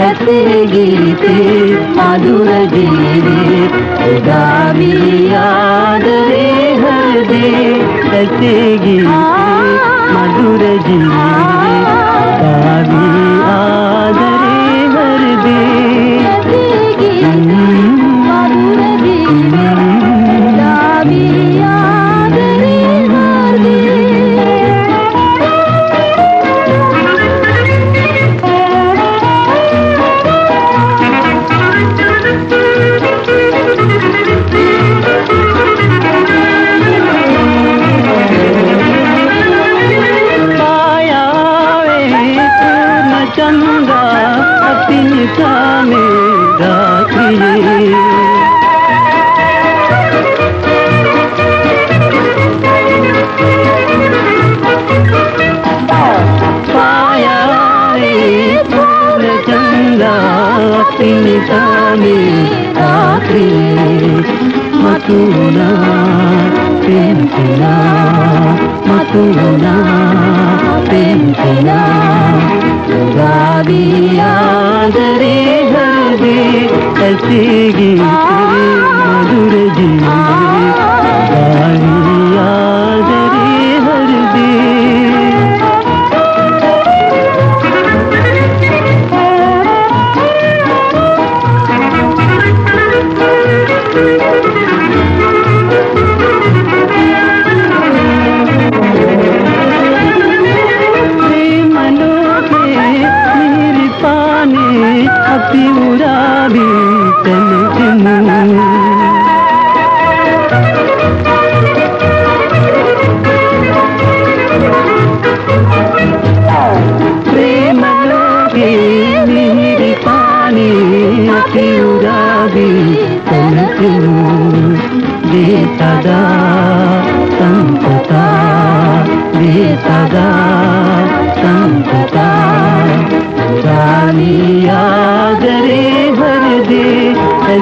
रसे गीते मधुर जीवे याद रे हर दे हाँ। मधुर जी। అతిని తానే రాత్రియే రాత్రిని తానే రాత్రి మతునా పెంచినా ಸಿಗಿ రాసి ఉరాలి తెలిసిను. ప్రేమలోకి నీరి పాని అతి ఉరాలి తెలిసిను. సదా సంతత సదా సంత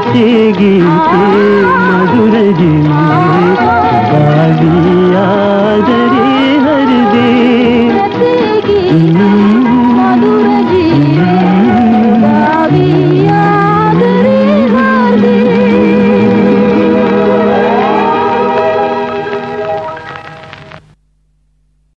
ऐसे गीते मधुर जी